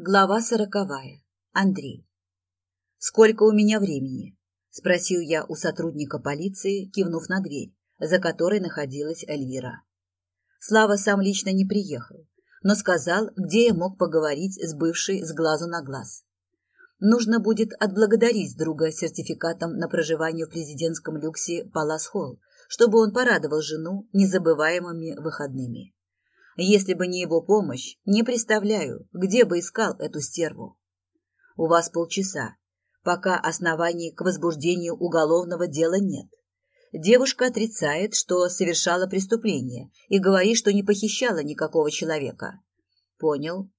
Глава сороковая. Андрей. «Сколько у меня времени?» – спросил я у сотрудника полиции, кивнув на дверь, за которой находилась Эльвира. Слава сам лично не приехал, но сказал, где я мог поговорить с бывшей с глазу на глаз. Нужно будет отблагодарить друга сертификатом на проживание в президентском люксе Палас Холл, чтобы он порадовал жену незабываемыми выходными. Если бы не его помощь, не представляю, где бы искал эту стерву. У вас полчаса, пока оснований к возбуждению уголовного дела нет. Девушка отрицает, что совершала преступление, и говорит, что не похищала никакого человека. Понял.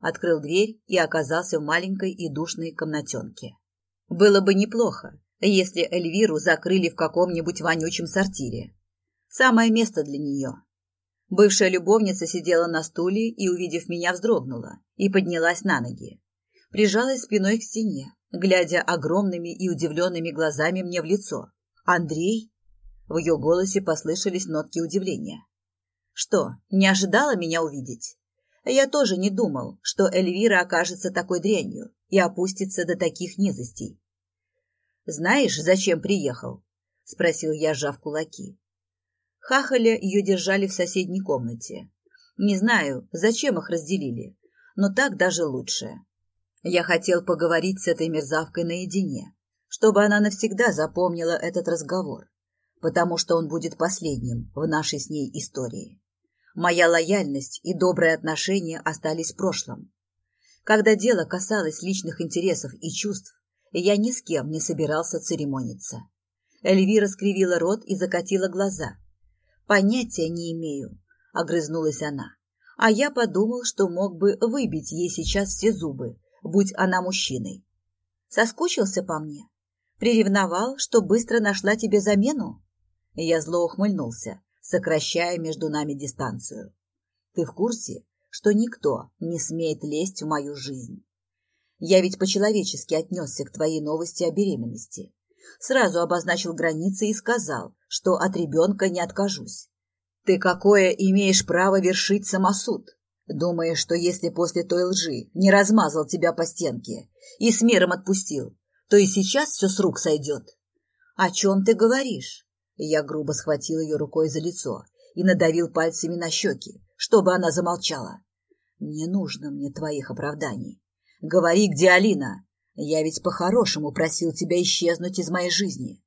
Открыл дверь и оказался в маленькой и душной комнатенке. Было бы неплохо, если Эльвиру закрыли в каком-нибудь вонючем сортире. Самое место для нее. Бывшая любовница сидела на стуле и, увидев меня, вздрогнула и поднялась на ноги. Прижалась спиной к стене, глядя огромными и удивленными глазами мне в лицо. «Андрей?» В ее голосе послышались нотки удивления. «Что, не ожидала меня увидеть?» Я тоже не думал, что Эльвира окажется такой дрянью и опустится до таких низостей. «Знаешь, зачем приехал?» — спросил я, сжав кулаки. Хахаля ее держали в соседней комнате. Не знаю, зачем их разделили, но так даже лучше. Я хотел поговорить с этой мерзавкой наедине, чтобы она навсегда запомнила этот разговор, потому что он будет последним в нашей с ней истории. Моя лояльность и добрые отношения остались в прошлом. Когда дело касалось личных интересов и чувств, я ни с кем не собирался церемониться. Эльвира скривила рот и закатила глаза, Понятия не имею, огрызнулась она. А я подумал, что мог бы выбить ей сейчас все зубы, будь она мужчиной. Соскучился по мне? Приревновал, что быстро нашла тебе замену? Я зло ухмыльнулся, сокращая между нами дистанцию. Ты в курсе, что никто не смеет лезть в мою жизнь? Я ведь по-человечески отнесся к твоей новости о беременности. Сразу обозначил границы и сказал, что от ребенка не откажусь. Ты какое имеешь право вершить самосуд? Думаешь, что если после той лжи не размазал тебя по стенке и с миром отпустил, то и сейчас все с рук сойдет? О чем ты говоришь? Я грубо схватил ее рукой за лицо и надавил пальцами на щеки, чтобы она замолчала. Не нужно мне твоих оправданий. Говори, где Алина, я ведь по-хорошему просил тебя исчезнуть из моей жизни.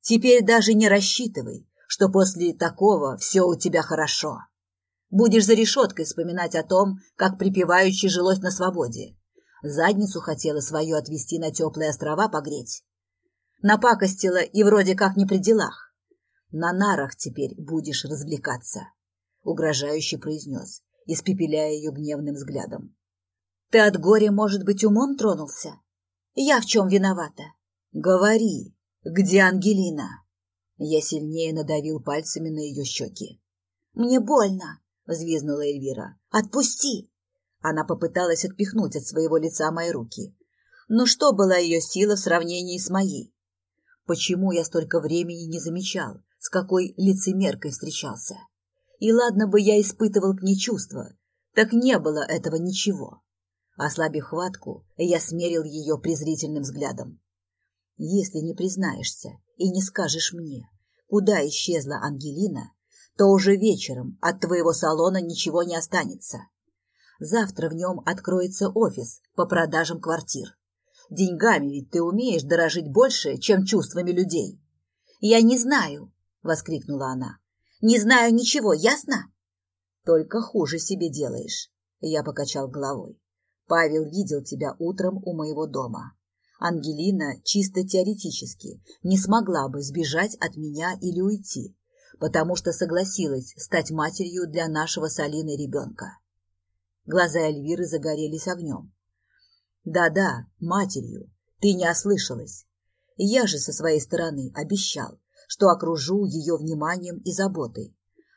Теперь даже не рассчитывай, что после такого все у тебя хорошо. Будешь за решеткой вспоминать о том, как припеваючи жилось на свободе. Задницу хотела свою отвезти на теплые острова погреть. Напакостила и вроде как не при делах. На нарах теперь будешь развлекаться, — угрожающе произнес, испепеляя ее гневным взглядом. Ты от горя, может быть, умом тронулся? Я в чем виновата? Говори, где Ангелина? Я сильнее надавил пальцами на ее щеки. Мне больно, взвизгнула Эльвира. Отпусти! Она попыталась отпихнуть от своего лица мои руки. Но что была ее сила в сравнении с моей? Почему я столько времени не замечал, с какой лицемеркой встречался? И ладно бы я испытывал к ней чувства, так не было этого ничего. Ослабив хватку, я смерил ее презрительным взглядом. «Если не признаешься и не скажешь мне, куда исчезла Ангелина, то уже вечером от твоего салона ничего не останется. Завтра в нем откроется офис по продажам квартир. Деньгами ведь ты умеешь дорожить больше, чем чувствами людей». «Я не знаю», — воскликнула она. «Не знаю ничего, ясно?» «Только хуже себе делаешь», — я покачал головой. Павел видел тебя утром у моего дома. Ангелина чисто теоретически не смогла бы сбежать от меня или уйти, потому что согласилась стать матерью для нашего с Алиной ребенка. Глаза Эльвиры загорелись огнем. «Да-да, матерью, ты не ослышалась. Я же со своей стороны обещал, что окружу ее вниманием и заботой,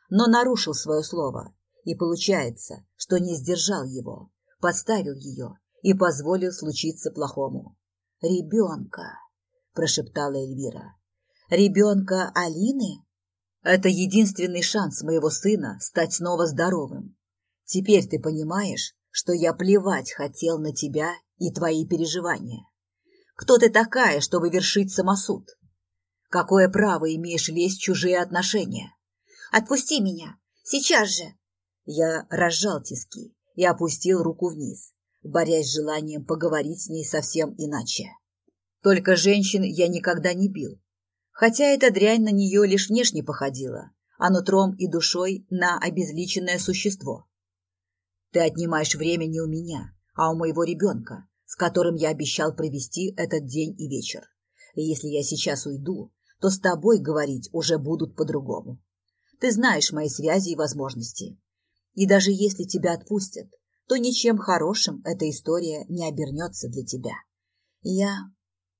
но нарушил свое слово, и получается, что не сдержал его подставил ее и позволил случиться плохому. «Ребенка!» – прошептала Эльвира. «Ребенка Алины? Это единственный шанс моего сына стать снова здоровым. Теперь ты понимаешь, что я плевать хотел на тебя и твои переживания. Кто ты такая, чтобы вершить самосуд? Какое право имеешь лезть в чужие отношения? Отпусти меня! Сейчас же!» Я разжал тиски и опустил руку вниз, борясь с желанием поговорить с ней совсем иначе. Только женщин я никогда не бил, хотя эта дрянь на нее лишь внешне походила, а нутром и душой на обезличенное существо. Ты отнимаешь время не у меня, а у моего ребенка, с которым я обещал провести этот день и вечер. И если я сейчас уйду, то с тобой говорить уже будут по-другому. Ты знаешь мои связи и возможности. И даже если тебя отпустят, то ничем хорошим эта история не обернется для тебя. Я...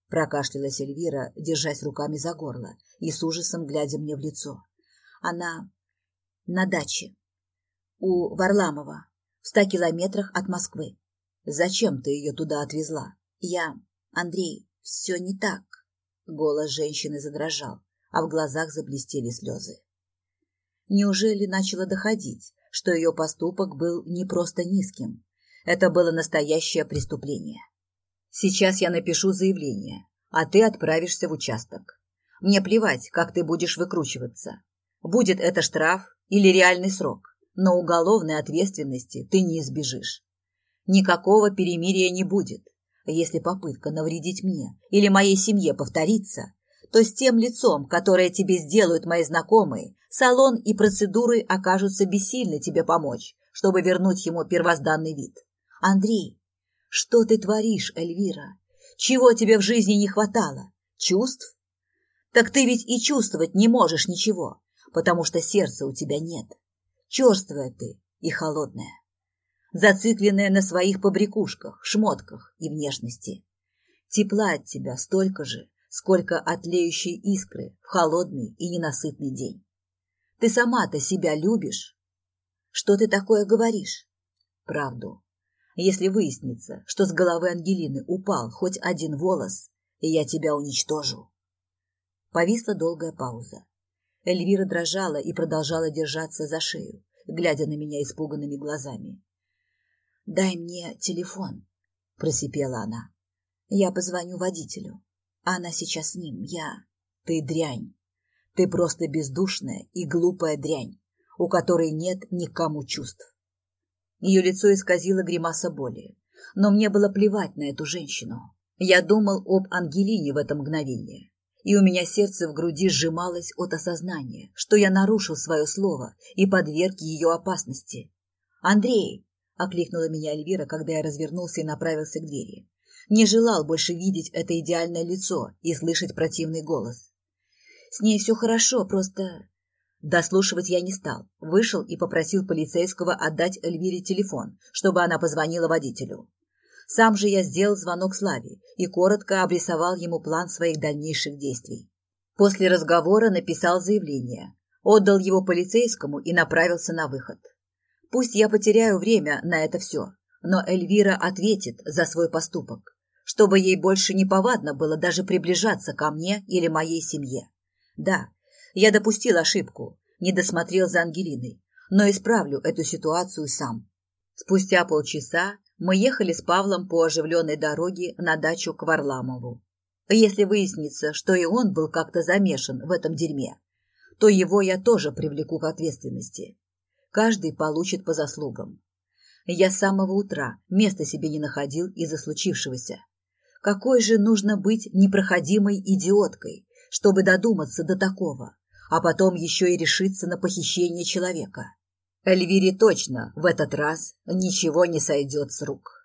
Прокашлялась Эльвира, держась руками за горло и с ужасом глядя мне в лицо. Она на даче. У Варламова, в ста километрах от Москвы. Зачем ты ее туда отвезла? Я... Андрей, все не так. Голос женщины задрожал, а в глазах заблестели слезы. Неужели начало доходить, что ее поступок был не просто низким? Это было настоящее преступление. Сейчас я напишу заявление, а ты отправишься в участок. Мне плевать, как ты будешь выкручиваться. Будет это штраф или реальный срок, но уголовной ответственности ты не избежишь. Никакого перемирия не будет. Если попытка навредить мне или моей семье повторится, то с тем лицом, которое тебе сделают мои знакомые, салон и процедуры окажутся бессильны тебе помочь, чтобы вернуть ему первозданный вид. Андрей, что ты творишь, Эльвира? Чего тебе в жизни не хватало? Чувств? Так ты ведь и чувствовать не можешь ничего, потому что сердца у тебя нет. Черствая ты и холодная, зацикленная на своих побрякушках, шмотках и внешности. Тепла от тебя столько же, сколько от искры в холодный и ненасытный день. Ты сама-то себя любишь? Что ты такое говоришь? Правду. Если выяснится, что с головы Ангелины упал хоть один волос, я тебя уничтожу. Повисла долгая пауза. Эльвира дрожала и продолжала держаться за шею, глядя на меня испуганными глазами. «Дай мне телефон», — просипела она. «Я позвоню водителю. Она сейчас с ним. Я... Ты дрянь. Ты просто бездушная и глупая дрянь, у которой нет никому чувств. Ее лицо исказило гримаса боли. Но мне было плевать на эту женщину. Я думал об Ангелине в это мгновение. И у меня сердце в груди сжималось от осознания, что я нарушил свое слово и подверг ее опасности. «Андрей!» — окликнула меня Эльвира, когда я развернулся и направился к двери. Не желал больше видеть это идеальное лицо и слышать противный голос. С ней все хорошо, просто... Дослушивать я не стал. Вышел и попросил полицейского отдать Эльвире телефон, чтобы она позвонила водителю. Сам же я сделал звонок Славе и коротко обрисовал ему план своих дальнейших действий. После разговора написал заявление, отдал его полицейскому и направился на выход. Пусть я потеряю время на это все, но Эльвира ответит за свой поступок чтобы ей больше не повадно было даже приближаться ко мне или моей семье. Да, я допустил ошибку, не досмотрел за Ангелиной, но исправлю эту ситуацию сам. Спустя полчаса мы ехали с Павлом по оживленной дороге на дачу к Варламову. Если выяснится, что и он был как-то замешан в этом дерьме, то его я тоже привлеку к ответственности. Каждый получит по заслугам. Я с самого утра места себе не находил из-за случившегося. Какой же нужно быть непроходимой идиоткой, чтобы додуматься до такого, а потом еще и решиться на похищение человека? Эльвире точно в этот раз ничего не сойдет с рук.